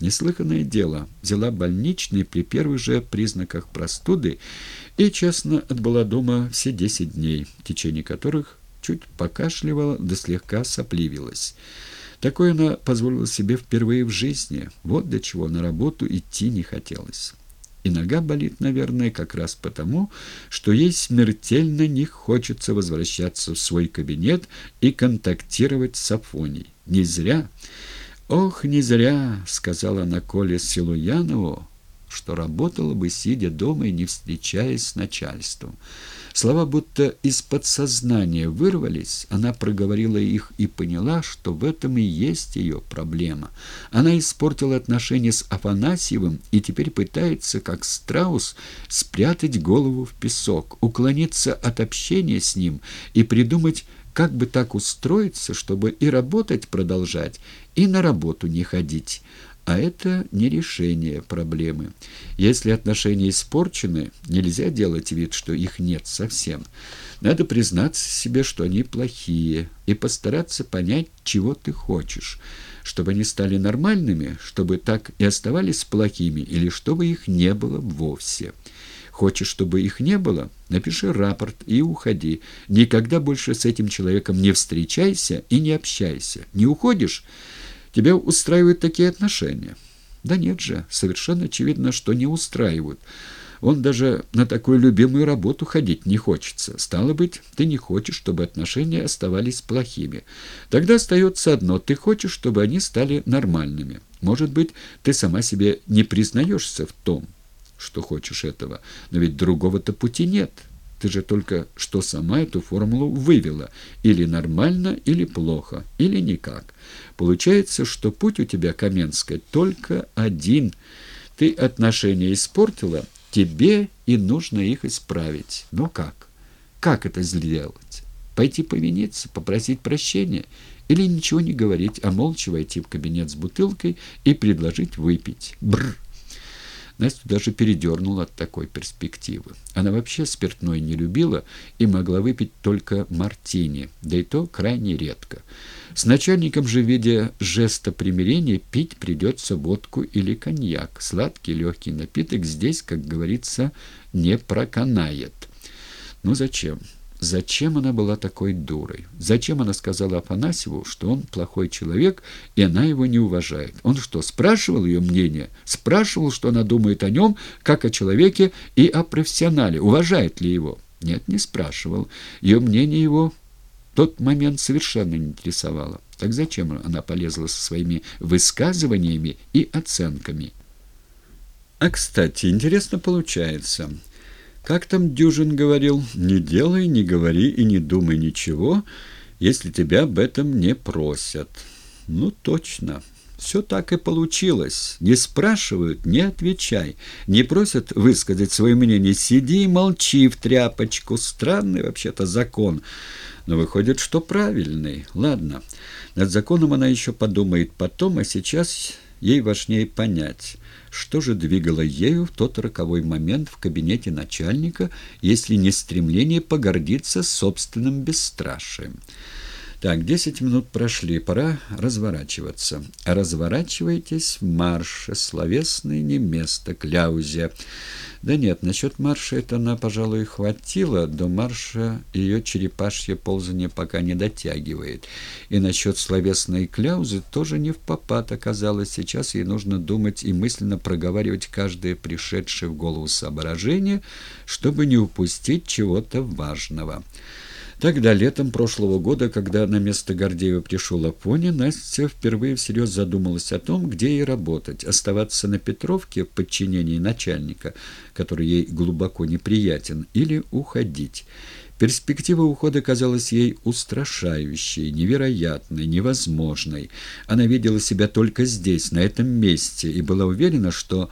Неслыханное дело. Взяла больничный при первых же признаках простуды и, честно, отбыла дома все десять дней, в течение которых чуть покашливала да слегка сопливилась. Такое она позволила себе впервые в жизни. Вот до чего на работу идти не хотелось. И нога болит, наверное, как раз потому, что ей смертельно не хочется возвращаться в свой кабинет и контактировать с Афоней. Не зря, ох, не зря, сказала она Коле Силуянову, что работала бы, сидя дома и не встречаясь с начальством. Слова будто из подсознания вырвались, она проговорила их и поняла, что в этом и есть ее проблема. Она испортила отношения с Афанасьевым и теперь пытается, как страус, спрятать голову в песок, уклониться от общения с ним и придумать, как бы так устроиться, чтобы и работать продолжать, и на работу не ходить. А это не решение проблемы. Если отношения испорчены, нельзя делать вид, что их нет совсем. Надо признаться себе, что они плохие, и постараться понять, чего ты хочешь. Чтобы они стали нормальными, чтобы так и оставались плохими, или чтобы их не было вовсе. Хочешь, чтобы их не было? Напиши рапорт и уходи. Никогда больше с этим человеком не встречайся и не общайся. Не уходишь? Тебя устраивают такие отношения? Да нет же, совершенно очевидно, что не устраивают. Он даже на такую любимую работу ходить не хочется. Стало быть, ты не хочешь, чтобы отношения оставались плохими. Тогда остается одно. Ты хочешь, чтобы они стали нормальными. Может быть, ты сама себе не признаешься в том, что хочешь этого. Но ведь другого-то пути нет». Ты же только что сама эту формулу вывела. Или нормально, или плохо, или никак. Получается, что путь у тебя, Каменская, только один. Ты отношения испортила, тебе и нужно их исправить. Но как? Как это сделать? Пойти повиниться, попросить прощения? Или ничего не говорить, а молча войти в кабинет с бутылкой и предложить выпить? Бррр! Настю даже передернула от такой перспективы. Она вообще спиртной не любила и могла выпить только мартини, да и то крайне редко. С начальником же, видя жеста примирения, пить придется водку или коньяк. Сладкий легкий напиток здесь, как говорится, не проканает. Ну зачем? Зачем она была такой дурой? Зачем она сказала Афанасьеву, что он плохой человек, и она его не уважает? Он что, спрашивал ее мнение? Спрашивал, что она думает о нем, как о человеке и о профессионале? Уважает ли его? Нет, не спрашивал. Ее мнение его в тот момент совершенно не интересовало. Так зачем она полезла со своими высказываниями и оценками? А, кстати, интересно получается... Как там Дюжин говорил, не делай, не говори и не думай ничего, если тебя об этом не просят. Ну, точно. Все так и получилось. Не спрашивают, не отвечай. Не просят высказать свое мнение. Сиди и молчи в тряпочку. Странный вообще-то закон. Но выходит, что правильный. Ладно, над законом она еще подумает потом, а сейчас ей важнее понять – что же двигало ею в тот роковой момент в кабинете начальника, если не стремление погордиться собственным бесстрашием? Так, десять минут прошли, пора разворачиваться. Разворачивайтесь в марше, словесное не место, кляузя. Да нет, насчет марша это она, пожалуй, хватило, до марша ее черепашье ползание пока не дотягивает. И насчет словесной кляузы тоже не в попад оказалось. Сейчас ей нужно думать и мысленно проговаривать каждое пришедшее в голову соображение, чтобы не упустить чего-то важного. Тогда, летом прошлого года, когда на место Гордеева пришел Афоня, Настя впервые всерьез задумалась о том, где ей работать, оставаться на Петровке в подчинении начальника, который ей глубоко неприятен, или уходить. Перспектива ухода казалась ей устрашающей, невероятной, невозможной. Она видела себя только здесь, на этом месте, и была уверена, что